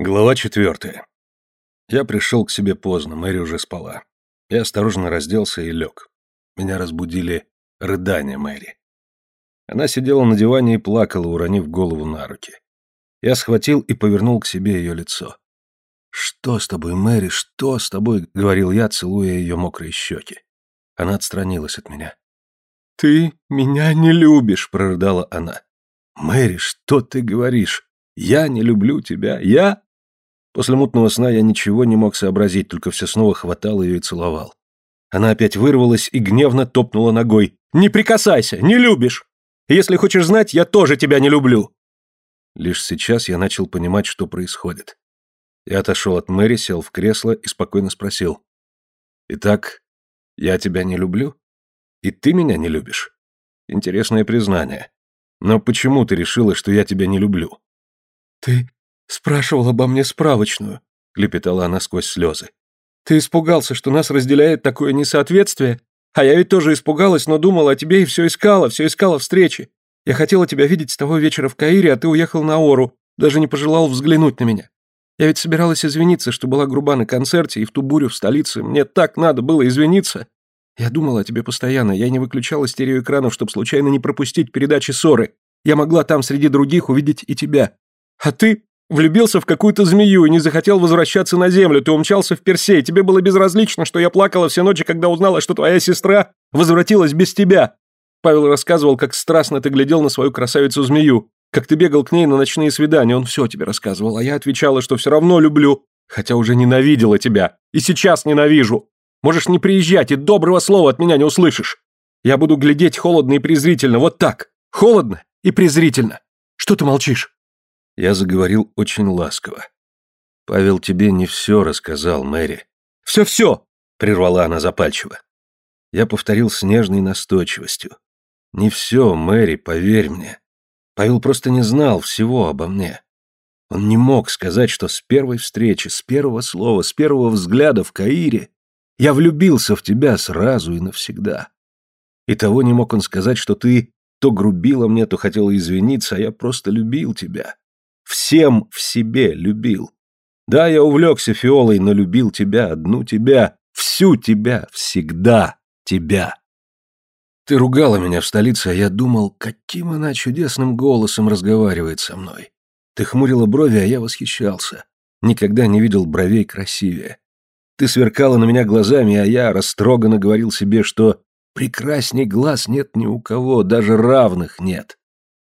Глава четвертая. Я пришел к себе поздно, Мэри уже спала. Я осторожно разделся и лег. Меня разбудили рыдания Мэри. Она сидела на диване и плакала, уронив голову на руки. Я схватил и повернул к себе ее лицо. «Что с тобой, Мэри, что с тобой?» — говорил я, целуя ее мокрые щеки. Она отстранилась от меня. «Ты меня не любишь», — прорыдала она. «Мэри, что ты говоришь? Я не люблю тебя? Я?» После мутного сна я ничего не мог сообразить, только все снова хватал ее и целовал. Она опять вырвалась и гневно топнула ногой. «Не прикасайся! Не любишь! Если хочешь знать, я тоже тебя не люблю!» Лишь сейчас я начал понимать, что происходит. Я отошел от Мэри, сел в кресло и спокойно спросил. «Итак, я тебя не люблю? И ты меня не любишь?» Интересное признание. Но почему ты решила, что я тебя не люблю? «Ты «Спрашивал обо мне справочную», — лепетала она сквозь слезы. «Ты испугался, что нас разделяет такое несоответствие? А я ведь тоже испугалась, но думала о тебе и все искала, все искала встречи. Я хотела тебя видеть с того вечера в Каире, а ты уехал на Ору, даже не пожелал взглянуть на меня. Я ведь собиралась извиниться, что была груба на концерте и в ту бурю в столице. Мне так надо было извиниться. Я думала о тебе постоянно, я не выключала стереоэкранов, чтобы случайно не пропустить передачи ссоры. Я могла там среди других увидеть и тебя. А ты Влюбился в какую-то змею и не захотел возвращаться на землю. Ты умчался в Персей. Тебе было безразлично, что я плакала все ночи, когда узнала, что твоя сестра возвратилась без тебя. Павел рассказывал, как страстно ты глядел на свою красавицу-змею, как ты бегал к ней на ночные свидания. Он все тебе рассказывал, а я отвечала, что все равно люблю, хотя уже ненавидела тебя. И сейчас ненавижу. Можешь не приезжать, и доброго слова от меня не услышишь. Я буду глядеть холодно и презрительно, вот так. Холодно и презрительно. Что ты молчишь? Я заговорил очень ласково. «Павел тебе не все рассказал, Мэри». «Все-все!» — прервала она запальчиво. Я повторил с нежной настойчивостью. «Не все, Мэри, поверь мне. Павел просто не знал всего обо мне. Он не мог сказать, что с первой встречи, с первого слова, с первого взгляда в Каире я влюбился в тебя сразу и навсегда. И того не мог он сказать, что ты то грубила мне, то хотела извиниться, а я просто любил тебя всем в себе любил. Да, я увлекся фиолой, но любил тебя, одну тебя, всю тебя, всегда тебя. Ты ругала меня в столице, а я думал, каким она чудесным голосом разговаривает со мной. Ты хмурила брови, а я восхищался. Никогда не видел бровей красивее. Ты сверкала на меня глазами, а я растроганно говорил себе, что прекрасней глаз нет ни у кого, даже равных нет.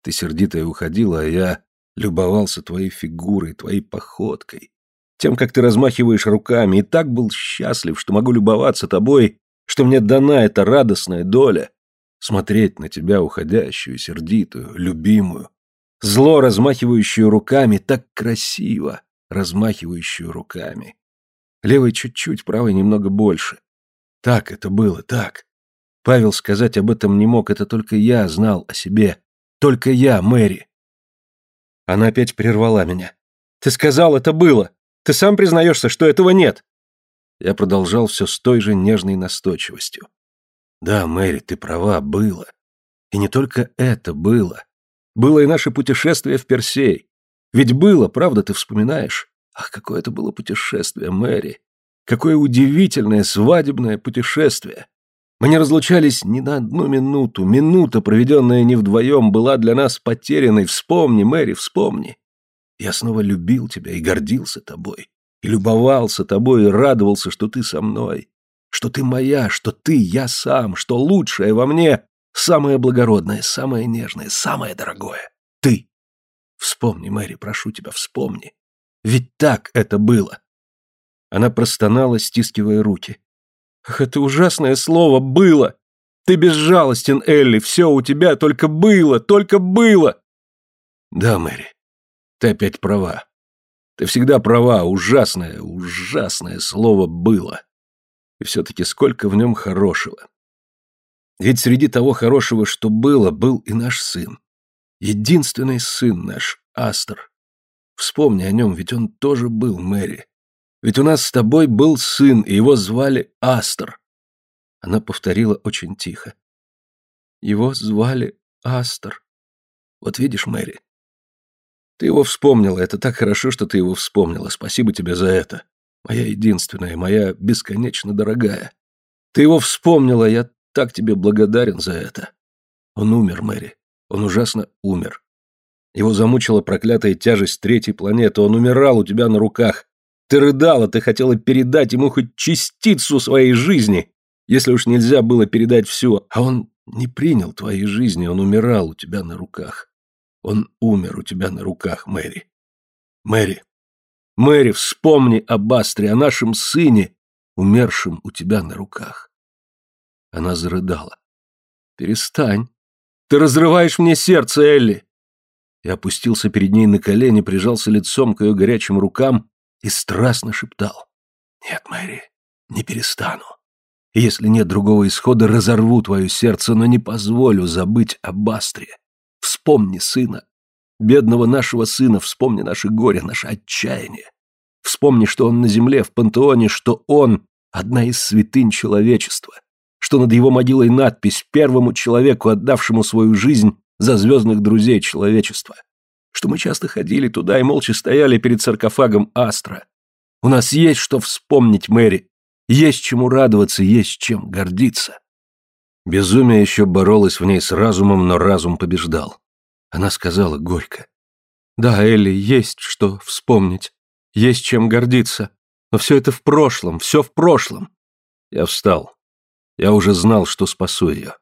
Ты сердитая уходила, а я любовался твоей фигурой, твоей походкой, тем, как ты размахиваешь руками, и так был счастлив, что могу любоваться тобой, что мне дана эта радостная доля, смотреть на тебя, уходящую, сердитую, любимую, зло размахивающую руками, так красиво размахивающую руками. Левой чуть-чуть, правой немного больше. Так это было, так. Павел сказать об этом не мог, это только я знал о себе. Только я, Мэри. Она опять прервала меня. «Ты сказал, это было! Ты сам признаешься, что этого нет!» Я продолжал все с той же нежной настойчивостью. «Да, Мэри, ты права, было. И не только это было. Было и наше путешествие в Персей. Ведь было, правда, ты вспоминаешь? Ах, какое это было путешествие, Мэри! Какое удивительное свадебное путешествие! Мы не разлучались ни на одну минуту. Минута, проведенная не вдвоем, была для нас потерянной. Вспомни, Мэри, вспомни. Я снова любил тебя и гордился тобой. И любовался тобой, и радовался, что ты со мной. Что ты моя, что ты я сам, что лучшее во мне, самое благородное, самое нежное, самое дорогое. Ты. Вспомни, Мэри, прошу тебя, вспомни. Ведь так это было. Она простонала, стискивая руки. Ах, это ужасное слово «было». Ты безжалостен, Элли, все у тебя только было, только было. Да, Мэри, ты опять права. Ты всегда права, ужасное, ужасное слово «было». И все-таки сколько в нем хорошего. Ведь среди того хорошего, что было, был и наш сын. Единственный сын наш, Астер. Вспомни о нем, ведь он тоже был Мэри. Ведь у нас с тобой был сын, и его звали Астер. Она повторила очень тихо. Его звали Астер. Вот видишь, Мэри. Ты его вспомнила, это так хорошо, что ты его вспомнила. Спасибо тебе за это. Моя единственная, моя бесконечно дорогая. Ты его вспомнила, я так тебе благодарен за это. Он умер, Мэри. Он ужасно умер. Его замучила проклятая тяжесть третьей планеты. Он умирал у тебя на руках. Ты рыдала, ты хотела передать ему хоть частицу своей жизни, если уж нельзя было передать все. А он не принял твоей жизни, он умирал у тебя на руках. Он умер у тебя на руках, Мэри. Мэри, Мэри, вспомни об Астре, о нашем сыне, умершем у тебя на руках. Она зарыдала. Перестань. Ты разрываешь мне сердце, Элли. Я опустился перед ней на колени, прижался лицом к ее горячим рукам и страстно шептал. Нет, Мэри, не перестану. Если нет другого исхода, разорву твое сердце, но не позволю забыть об Астре. Вспомни сына. Бедного нашего сына, вспомни наше горе, наше отчаяние. Вспомни, что он на земле, в пантеоне, что он — одна из святынь человечества, что над его могилой надпись «Первому человеку, отдавшему свою жизнь за звездных друзей человечества», что мы часто ходили туда и молча стояли перед саркофагом Астра. У нас есть что вспомнить, Мэри, есть чему радоваться, есть чем гордиться. Безумие еще боролось в ней с разумом, но разум побеждал. Она сказала горько. «Да, Элли, есть что вспомнить, есть чем гордиться, но все это в прошлом, все в прошлом». Я встал. Я уже знал, что спасу ее.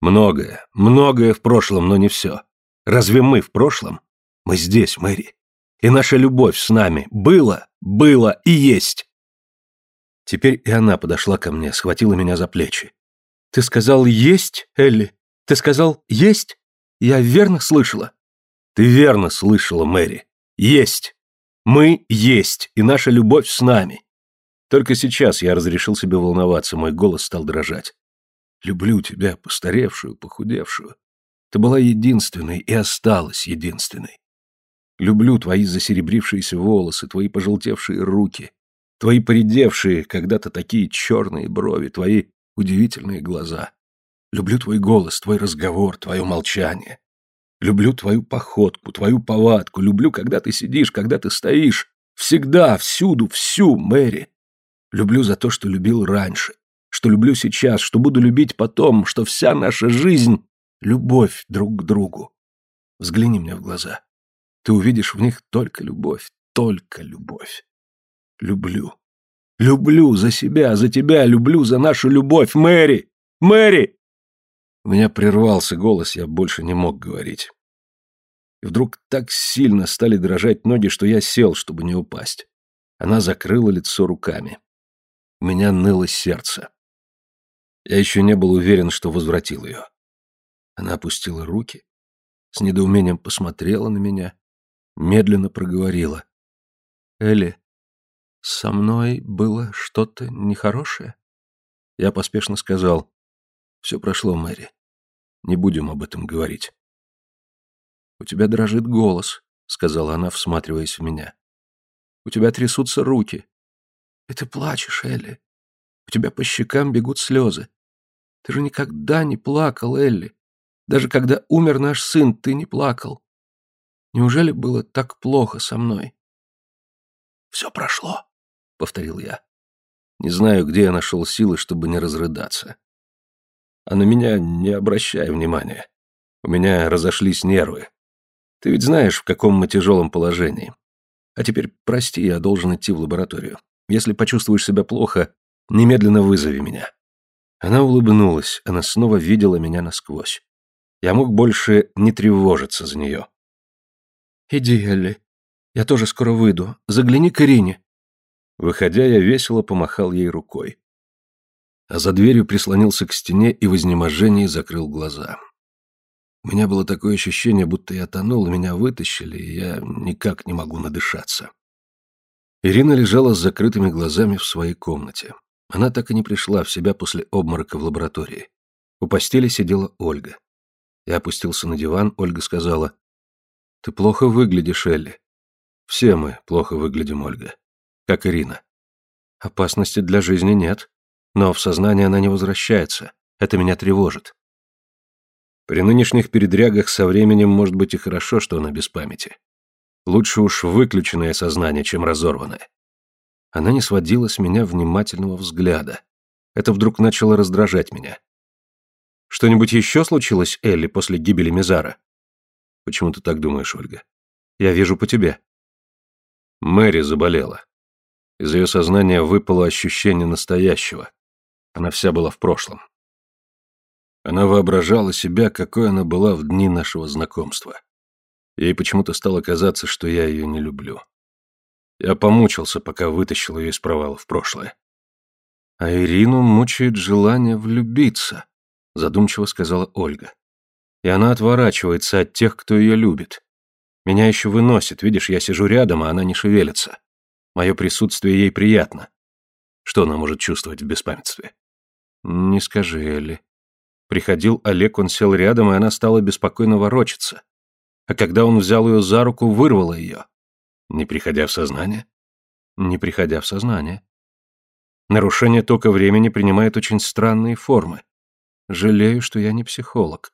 Многое, многое в прошлом, но не все. Разве мы в прошлом? Мы здесь, Мэри. И наша любовь с нами было, было и есть. Теперь и она подошла ко мне, схватила меня за плечи. «Ты сказал «есть», Элли? Ты сказал «есть»? Я верно слышала?» «Ты верно слышала, Мэри. Есть. Мы есть, и наша любовь с нами». Только сейчас я разрешил себе волноваться, мой голос стал дрожать. «Люблю тебя, постаревшую, похудевшую. Ты была единственной и осталась единственной. Люблю твои засеребрившиеся волосы, твои пожелтевшие руки, Твои поредевшие, когда-то такие черные брови, твои удивительные глаза. Люблю твой голос, твой разговор, твое молчание. Люблю твою походку, твою повадку. Люблю, когда ты сидишь, когда ты стоишь. Всегда, всюду, всю, Мэри. Люблю за то, что любил раньше, что люблю сейчас, что буду любить потом, что вся наша жизнь — любовь друг к другу. Взгляни мне в глаза. Ты увидишь в них только любовь, только любовь. Люблю. Люблю за себя, за тебя, люблю за нашу любовь, Мэри! Мэри!» У меня прервался голос, я больше не мог говорить. И вдруг так сильно стали дрожать ноги, что я сел, чтобы не упасть. Она закрыла лицо руками. У меня ныло сердце. Я еще не был уверен, что возвратил ее. Она опустила руки, с недоумением посмотрела на меня, медленно проговорила. «Элли, со мной было что-то нехорошее? Я поспешно сказал. Все прошло, Мэри. Не будем об этом говорить. У тебя дрожит голос, сказала она, всматриваясь в меня. У тебя трясутся руки. И ты плачешь, Элли. У тебя по щекам бегут слезы. Ты же никогда не плакал, Элли. Даже когда умер наш сын, ты не плакал. Неужели было так плохо со мной? Все прошло, — повторил я. Не знаю, где я нашел силы, чтобы не разрыдаться. А на меня не обращай внимания. У меня разошлись нервы. Ты ведь знаешь, в каком мы тяжелом положении. А теперь прости, я должен идти в лабораторию. Если почувствуешь себя плохо, немедленно вызови меня». Она улыбнулась, она снова видела меня насквозь. Я мог больше не тревожиться за нее. «Иди, Элли. Я тоже скоро выйду. Загляни к Ирине. Выходя, я весело помахал ей рукой. А за дверью прислонился к стене и в изнеможении закрыл глаза. У меня было такое ощущение, будто я тонул, меня вытащили, и я никак не могу надышаться. Ирина лежала с закрытыми глазами в своей комнате. Она так и не пришла в себя после обморока в лаборатории. У постели сидела Ольга. Я опустился на диван, Ольга сказала, «Ты плохо выглядишь, Элли». «Все мы плохо выглядим, Ольга как Ирина. Опасности для жизни нет, но в сознание она не возвращается. Это меня тревожит. При нынешних передрягах со временем может быть и хорошо, что она без памяти. Лучше уж выключенное сознание, чем разорванное. Она не сводила с меня внимательного взгляда. Это вдруг начало раздражать меня. Что-нибудь еще случилось, Элли, после гибели Мизара? Почему ты так думаешь, Ольга? Я вижу по тебе. Мэри заболела. Из ее сознания выпало ощущение настоящего. Она вся была в прошлом. Она воображала себя, какой она была в дни нашего знакомства. Ей почему-то стало казаться, что я ее не люблю. Я помучился, пока вытащил ее из провала в прошлое. А Ирину мучает желание влюбиться, задумчиво сказала Ольга. И она отворачивается от тех, кто ее любит. Меня еще выносит, видишь, я сижу рядом, а она не шевелится. Мое присутствие ей приятно. Что она может чувствовать в беспамятстве? Не скажи, Элли. Приходил Олег, он сел рядом, и она стала беспокойно ворочаться. А когда он взял ее за руку, вырвала ее. Не приходя в сознание? Не приходя в сознание. Нарушение тока времени принимает очень странные формы. Жалею, что я не психолог.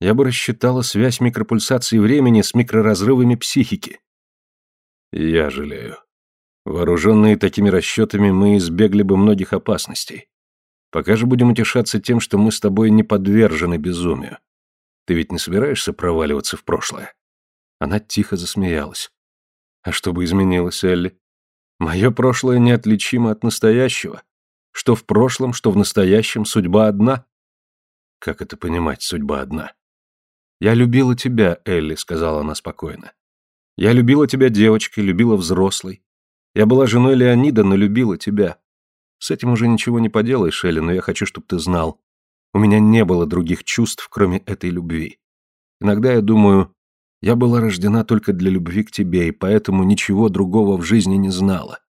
Я бы рассчитала связь микропульсации времени с микроразрывами психики. Я жалею. Вооруженные такими расчетами, мы избегли бы многих опасностей. Пока же будем утешаться тем, что мы с тобой не подвержены безумию. Ты ведь не собираешься проваливаться в прошлое?» Она тихо засмеялась. «А что бы изменилось, Элли? Мое прошлое неотличимо от настоящего. Что в прошлом, что в настоящем, судьба одна». «Как это понимать, судьба одна?» «Я любила тебя, Элли», — сказала она спокойно. «Я любила тебя девочкой, любила взрослой. Я была женой Леонида, но любила тебя. С этим уже ничего не поделаешь, Элли, но я хочу, чтобы ты знал. У меня не было других чувств, кроме этой любви. Иногда я думаю, я была рождена только для любви к тебе, и поэтому ничего другого в жизни не знала.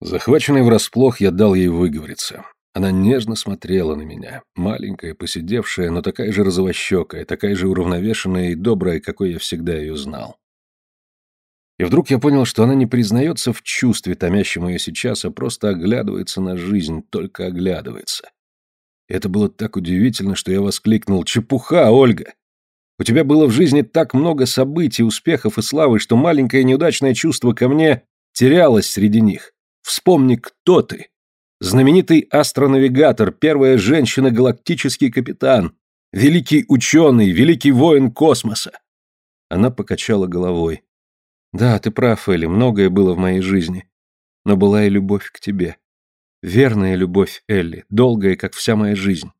Захваченный врасплох, я дал ей выговориться. Она нежно смотрела на меня, маленькая, посидевшая, но такая же розовощекая, такая же уравновешенная и добрая, какой я всегда ее знал. И вдруг я понял, что она не признается в чувстве, томящем ее сейчас, а просто оглядывается на жизнь, только оглядывается. И это было так удивительно, что я воскликнул «Чепуха, Ольга! У тебя было в жизни так много событий, успехов и славы, что маленькое неудачное чувство ко мне терялось среди них. Вспомни, кто ты. Знаменитый астронавигатор, первая женщина-галактический капитан, великий ученый, великий воин космоса. Она покачала головой. Да, ты прав, Элли, многое было в моей жизни. Но была и любовь к тебе. Верная любовь, Элли, долгая, как вся моя жизнь.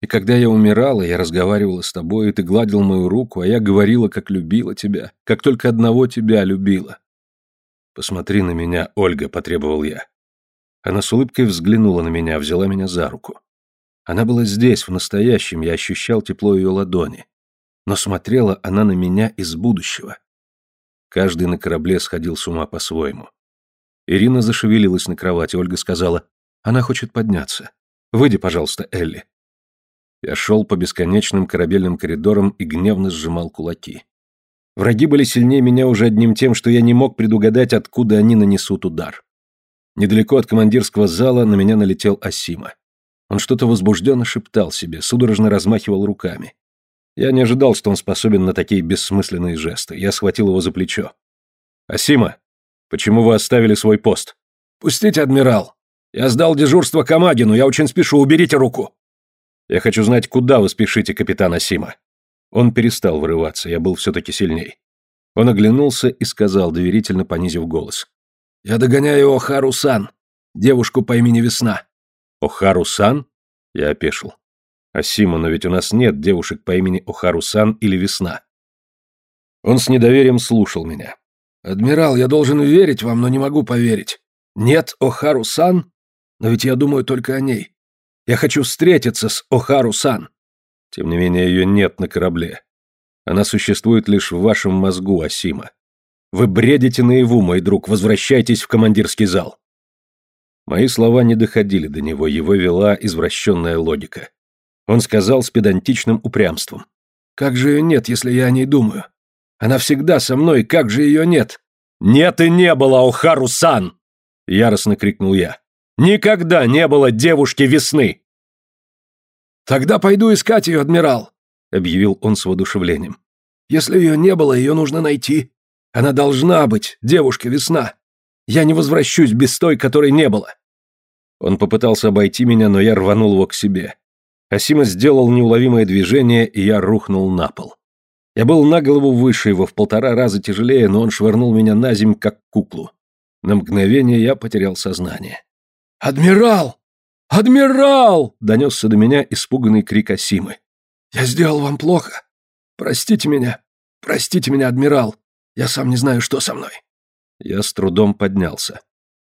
И когда я умирала, я разговаривала с тобой, и ты гладил мою руку, а я говорила, как любила тебя, как только одного тебя любила. Посмотри на меня, Ольга, потребовал я. Она с улыбкой взглянула на меня, взяла меня за руку. Она была здесь, в настоящем, я ощущал тепло ее ладони. Но смотрела она на меня из будущего. Каждый на корабле сходил с ума по-своему. Ирина зашевелилась на кровати, Ольга сказала, «Она хочет подняться. Выйди, пожалуйста, Элли». Я шел по бесконечным корабельным коридорам и гневно сжимал кулаки. Враги были сильнее меня уже одним тем, что я не мог предугадать, откуда они нанесут удар. Недалеко от командирского зала на меня налетел Асима. Он что-то возбужденно шептал себе, судорожно размахивал руками. Я не ожидал, что он способен на такие бессмысленные жесты. Я схватил его за плечо. «Асима, почему вы оставили свой пост?» «Пустите, адмирал. Я сдал дежурство Камагину, я очень спешу, уберите руку». «Я хочу знать, куда вы спешите, капитан Асима». Он перестал вырываться, я был все-таки сильней. Он оглянулся и сказал, доверительно понизив голос. «Я догоняю Охару-сан, девушку по имени Весна». «Охару-сан?» Я опешил. Асима, но ведь у нас нет девушек по имени Охару-сан или Весна. Он с недоверием слушал меня. «Адмирал, я должен верить вам, но не могу поверить. Нет Охару-сан? Но ведь я думаю только о ней. Я хочу встретиться с Охару-сан». Тем не менее, ее нет на корабле. Она существует лишь в вашем мозгу, Асима. Вы бредите наяву, мой друг, возвращайтесь в командирский зал. Мои слова не доходили до него, его вела извращенная логика. Он сказал с педантичным упрямством. «Как же ее нет, если я о ней думаю? Она всегда со мной, как же ее нет?» «Нет и не было, Охару-сан!» Яростно крикнул я. «Никогда не было девушки весны!» «Тогда пойду искать ее, адмирал!» объявил он с воодушевлением. Если ее не было, ее нужно найти. Она должна быть, девушка-весна. Я не возвращусь без той, которой не было». Он попытался обойти меня, но я рванул его к себе. Асима сделал неуловимое движение, и я рухнул на пол. Я был на голову выше его, в полтора раза тяжелее, но он швырнул меня на земь, как куклу. На мгновение я потерял сознание. «Адмирал! Адмирал!» — донесся до меня испуганный крик Асимы. «Я сделал вам плохо. Простите меня. Простите меня, адмирал. Я сам не знаю, что со мной». Я с трудом поднялся.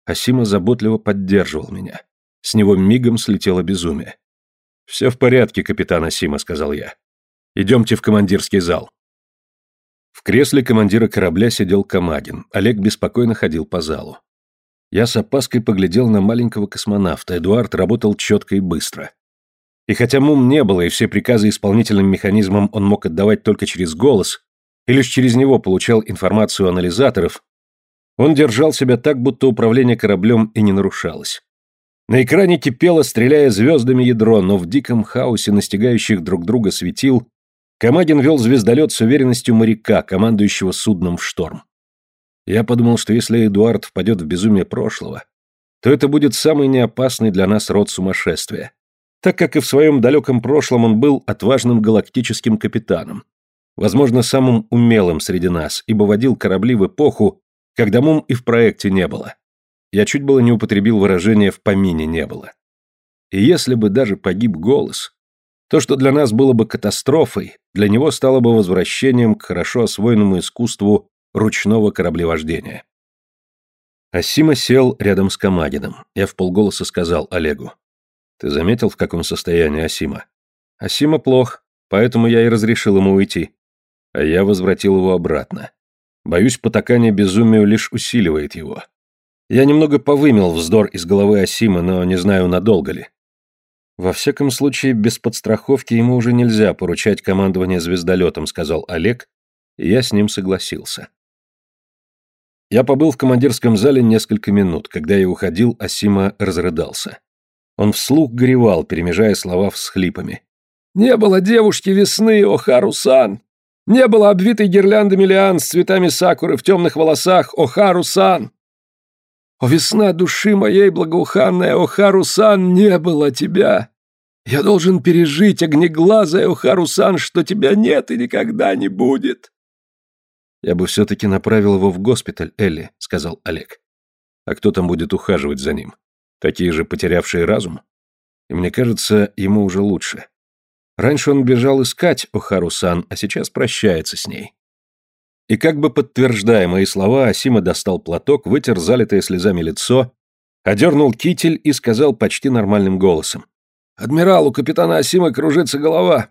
Асима заботливо поддерживал меня. С него мигом слетело безумие. «Все в порядке, капитан Асима», — сказал я. «Идемте в командирский зал». В кресле командира корабля сидел Камагин. Олег беспокойно ходил по залу. Я с опаской поглядел на маленького космонавта. Эдуард работал четко и быстро. И хотя мум не было, и все приказы исполнительным механизмам он мог отдавать только через голос, и лишь через него получал информацию анализаторов, он держал себя так, будто управление кораблем и не нарушалось. На экране кипело, стреляя звездами ядро, но в диком хаосе настигающих друг друга светил Камагин вел звездолет с уверенностью моряка, командующего судном в шторм. Я подумал, что если Эдуард впадет в безумие прошлого, то это будет самый неопасный для нас род сумасшествия, так как и в своем далеком прошлом он был отважным галактическим капитаном, возможно, самым умелым среди нас, ибо водил корабли в эпоху, когда мум и в проекте не было. Я чуть было не употребил выражение «в помине не было». И если бы даже погиб голос, то, что для нас было бы катастрофой, для него стало бы возвращением к хорошо освоенному искусству ручного кораблевождения. Асима сел рядом с Камагином. Я в полголоса сказал Олегу. «Ты заметил, в каком состоянии Асима?» «Асима плох, поэтому я и разрешил ему уйти». А я возвратил его обратно. Боюсь, потакание безумию лишь усиливает его. Я немного повымел вздор из головы Асима, но не знаю, надолго ли. «Во всяком случае, без подстраховки ему уже нельзя поручать командование звездолетом», сказал Олег, и я с ним согласился. Я побыл в командирском зале несколько минут. Когда я уходил, Асима разрыдался. Он вслух горевал, перемежая слова всхлипами. «Не было девушки весны, Охару-сан! Не было обвитой гирляндами лиан с цветами сакуры в темных волосах, Охару-сан! О, весна души моей благоуханная, о, Харусан, не было тебя! Я должен пережить, огнеглазая, о, Харусан, что тебя нет и никогда не будет!» «Я бы все-таки направил его в госпиталь, Элли», — сказал Олег. «А кто там будет ухаживать за ним? Такие же потерявшие разум? И мне кажется, ему уже лучше. Раньше он бежал искать Охару-сан, а сейчас прощается с ней. И как бы подтверждая мои слова, Асима достал платок, вытер залитое слезами лицо, одернул китель и сказал почти нормальным голосом. «Адмирал, у капитана Асимы кружится голова.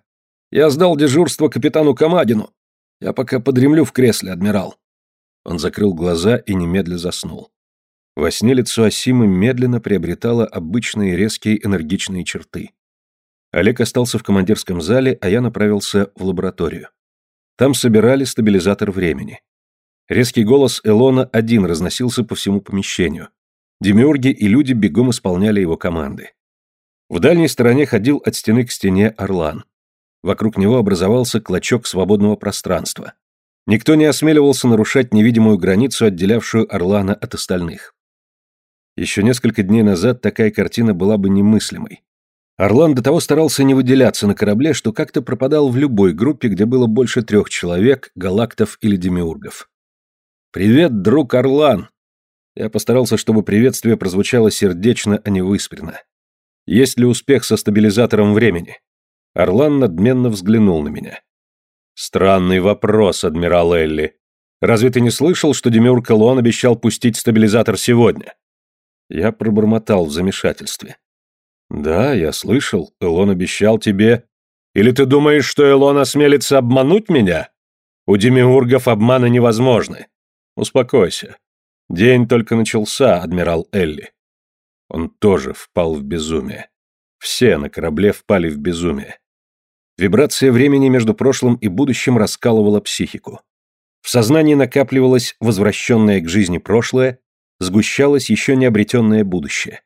Я сдал дежурство капитану Камадину. Я пока подремлю в кресле, адмирал». Он закрыл глаза и немедля заснул. Во сне лицо Асимы медленно приобретало обычные резкие энергичные черты. Олег остался в командирском зале, а я направился в лабораторию. Там собирали стабилизатор времени. Резкий голос Элона один разносился по всему помещению. Демиурги и люди бегом исполняли его команды. В дальней стороне ходил от стены к стене Орлан. Вокруг него образовался клочок свободного пространства. Никто не осмеливался нарушать невидимую границу, отделявшую Орлана от остальных. Еще несколько дней назад такая картина была бы немыслимой. Орлан до того старался не выделяться на корабле, что как-то пропадал в любой группе, где было больше трех человек, галактов или демиургов. «Привет, друг Орлан!» Я постарался, чтобы приветствие прозвучало сердечно, а не выспренно. «Есть ли успех со стабилизатором времени?» Орлан надменно взглянул на меня. «Странный вопрос, адмирал Элли. Разве ты не слышал, что Демиург Элон обещал пустить стабилизатор сегодня?» Я пробормотал в замешательстве. «Да, я слышал. Элон обещал тебе...» «Или ты думаешь, что Элон осмелится обмануть меня? У демиургов обманы невозможны. Успокойся. День только начался, адмирал Элли». Он тоже впал в безумие. Все на корабле впали в безумие. Вибрация времени между прошлым и будущим раскалывала психику. В сознании накапливалось возвращенное к жизни прошлое, сгущалось еще не обретенное будущее.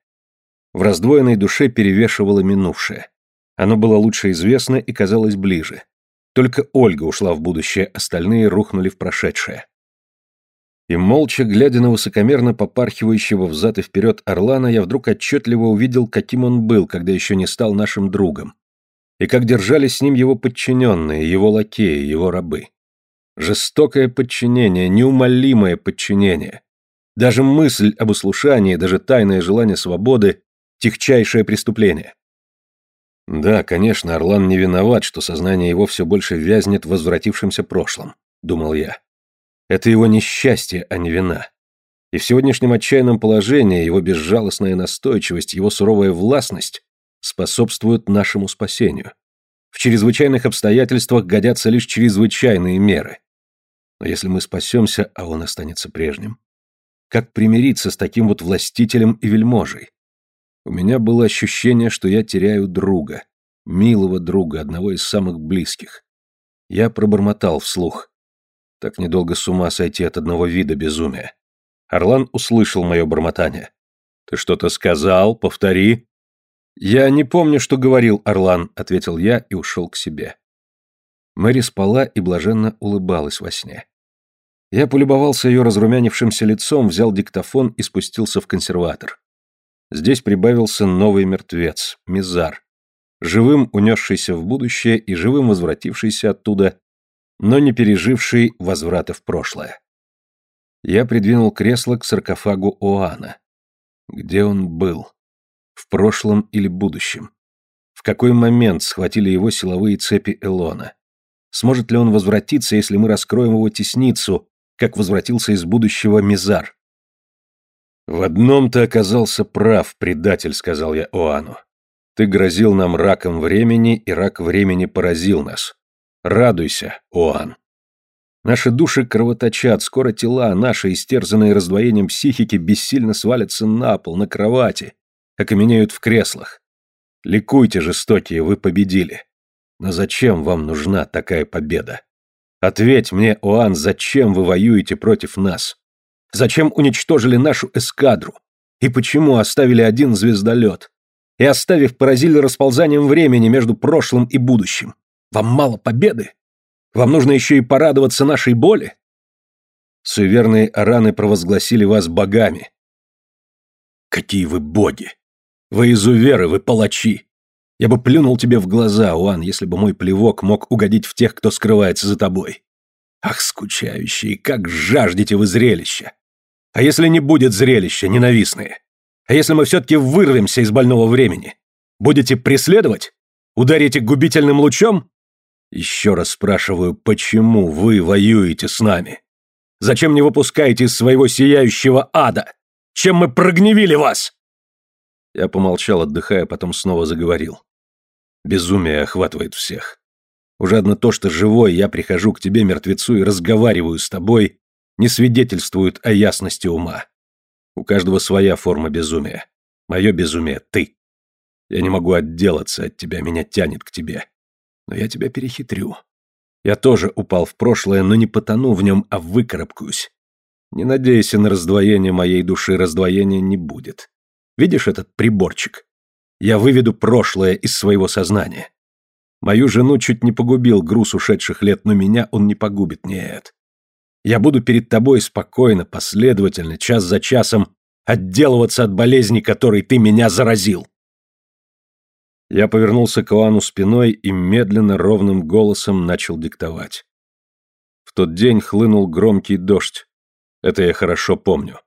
В раздвоенной душе перевешивало минувшее. Оно было лучше известно и казалось ближе. Только Ольга ушла в будущее, остальные рухнули в прошедшее. И молча, глядя на высокомерно попархивающего взад и вперед Орлана, я вдруг отчетливо увидел, каким он был, когда еще не стал нашим другом. И как держались с ним его подчиненные, его лакеи, его рабы. Жестокое подчинение, неумолимое подчинение. Даже мысль об услушании, даже тайное желание свободы – техчайшее преступление. Да, конечно, Орлан не виноват, что сознание его все больше вязнет в возвратившемся прошлом, думал я. Это его несчастье, а не вина. И в сегодняшнем отчаянном положении его безжалостная настойчивость, его суровая властность способствуют нашему спасению. В чрезвычайных обстоятельствах годятся лишь чрезвычайные меры. Но если мы спасемся, а он останется прежним, как примириться с таким вот властителем и вельможей? У меня было ощущение, что я теряю друга, милого друга, одного из самых близких. Я пробормотал вслух. Так недолго с ума сойти от одного вида безумия. Орлан услышал мое бормотание. «Ты что-то сказал? Повтори». «Я не помню, что говорил Орлан», — ответил я и ушел к себе. Мэри спала и блаженно улыбалась во сне. Я полюбовался ее разрумянившимся лицом, взял диктофон и спустился в консерватор. Здесь прибавился новый мертвец, Мизар, живым унесшийся в будущее и живым возвратившийся оттуда но не переживший возврата в прошлое. Я придвинул кресло к саркофагу Оана. Где он был? В прошлом или будущем? В какой момент схватили его силовые цепи Элона? Сможет ли он возвратиться, если мы раскроем его тесницу, как возвратился из будущего Мизар? «В одном ты оказался прав, предатель», — сказал я Оану. «Ты грозил нам раком времени, и рак времени поразил нас. Радуйся, Оан. Наши души кровоточат, скоро тела, наши, истерзанные раздвоением психики, бессильно свалятся на пол, на кровати, окаменеют в креслах. Ликуйте, жестокие, вы победили. Но зачем вам нужна такая победа? Ответь мне, Оан, зачем вы воюете против нас? Зачем уничтожили нашу эскадру? И почему оставили один звездолет? И оставив, поразили расползанием времени между прошлым и будущим? Вам мало победы? Вам нужно еще и порадоваться нашей боли? Суеверные араны провозгласили вас богами. Какие вы боги! Вы изуверы, вы палачи! Я бы плюнул тебе в глаза, Уан, если бы мой плевок мог угодить в тех, кто скрывается за тобой. Ах, скучающие, как жаждете вы зрелища! А если не будет зрелища, ненавистные? А если мы все-таки вырвемся из больного времени? Будете преследовать? Ударите губительным лучом? Еще раз спрашиваю, почему вы воюете с нами? Зачем не выпускаете из своего сияющего ада? Чем мы прогневили вас?» Я помолчал, отдыхая, потом снова заговорил. Безумие охватывает всех. Уже одно то, что живой, я прихожу к тебе, мертвецу, и разговариваю с тобой, не свидетельствует о ясности ума. У каждого своя форма безумия. Мое безумие — ты. Я не могу отделаться от тебя, меня тянет к тебе но я тебя перехитрю. Я тоже упал в прошлое, но не потону в нем, а выкарабкаюсь. Не надейся на раздвоение моей души, раздвоения не будет. Видишь этот приборчик? Я выведу прошлое из своего сознания. Мою жену чуть не погубил груз ушедших лет, но меня он не погубит, нет. Я буду перед тобой спокойно, последовательно, час за часом отделываться от болезни, которой ты меня заразил. Я повернулся к Оану спиной и медленно, ровным голосом начал диктовать. В тот день хлынул громкий дождь. Это я хорошо помню.